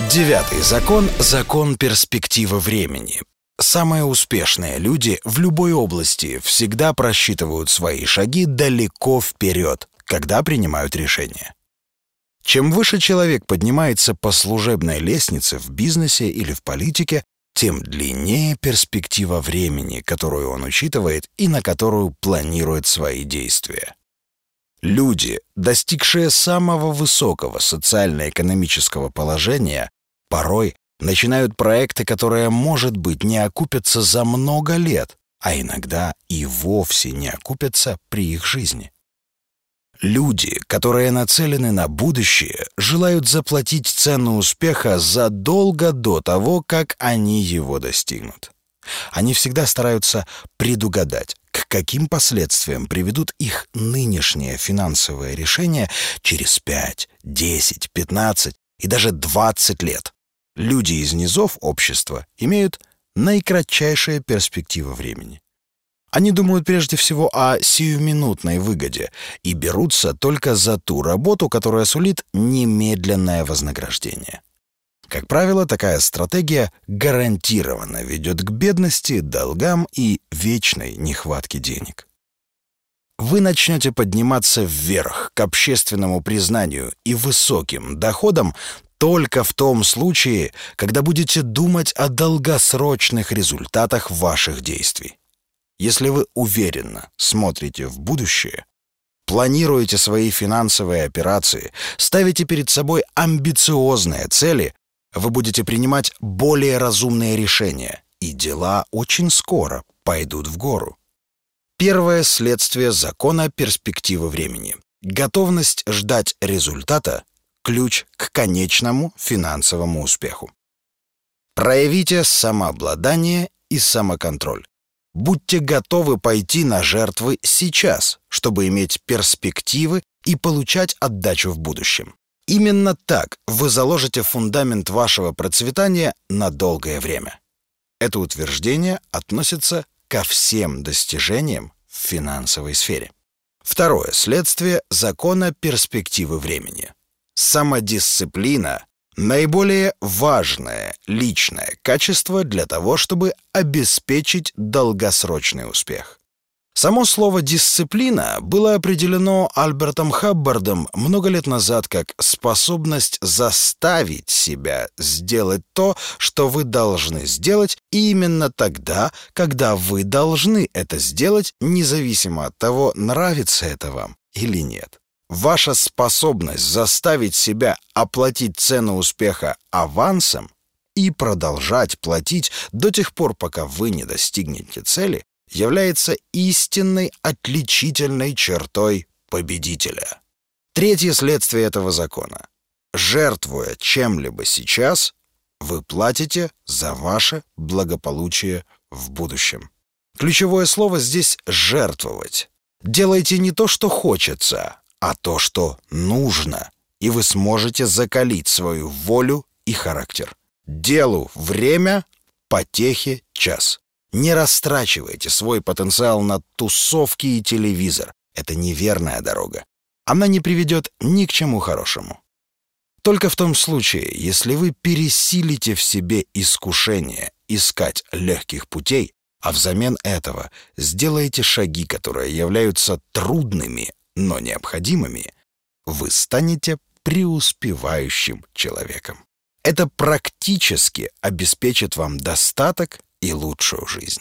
Девятый закон – закон перспективы времени. Самые успешные люди в любой области всегда просчитывают свои шаги далеко вперед, когда принимают решения. Чем выше человек поднимается по служебной лестнице в бизнесе или в политике, тем длиннее перспектива времени, которую он учитывает и на которую планирует свои действия. Люди, достигшие самого высокого социально-экономического положения, порой начинают проекты, которые, может быть, не окупятся за много лет, а иногда и вовсе не окупятся при их жизни. Люди, которые нацелены на будущее, желают заплатить цену успеха задолго до того, как они его достигнут. Они всегда стараются предугадать, к каким последствиям приведут их нынешние финансовые решения через 5, 10, 15 и даже 20 лет. Люди из низов общества имеют наикратчайшие перспективы времени. Они думают прежде всего о сиюминутной выгоде и берутся только за ту работу, которая сулит немедленное вознаграждение. Как правило, такая стратегия гарантированно ведет к бедности, долгам и вечной нехватке денег. Вы начнете подниматься вверх к общественному признанию и высоким доходам только в том случае, когда будете думать о долгосрочных результатах ваших действий. Если вы уверенно смотрите в будущее, планируете свои финансовые операции, ставите перед собой амбициозные цели, вы будете принимать более разумные решения, и дела очень скоро пойдут в гору. Первое следствие закона перспективы времени. Готовность ждать результата – ключ к конечному финансовому успеху. Проявите самообладание и самоконтроль. Будьте готовы пойти на жертвы сейчас, чтобы иметь перспективы и получать отдачу в будущем. Именно так вы заложите фундамент вашего процветания на долгое время. Это утверждение относится ко всем достижениям в финансовой сфере. Второе следствие закона перспективы времени. Самодисциплина – наиболее важное личное качество для того, чтобы обеспечить долгосрочный успех. Само слово «дисциплина» было определено Альбертом Хаббардом много лет назад как способность заставить себя сделать то, что вы должны сделать именно тогда, когда вы должны это сделать, независимо от того, нравится это вам или нет. Ваша способность заставить себя оплатить цену успеха авансом и продолжать платить до тех пор, пока вы не достигнете цели, является истинной отличительной чертой победителя. Третье следствие этого закона. Жертвуя чем-либо сейчас, вы платите за ваше благополучие в будущем. Ключевое слово здесь «жертвовать». Делайте не то, что хочется, а то, что нужно, и вы сможете закалить свою волю и характер. Делу время, потехе час. Не растрачивайте свой потенциал на тусовки и телевизор. Это неверная дорога. Она не приведет ни к чему хорошему. Только в том случае, если вы пересилите в себе искушение искать легких путей, а взамен этого сделаете шаги, которые являются трудными, но необходимыми, вы станете преуспевающим человеком. Это практически обеспечит вам достаток и лучшую жизнь.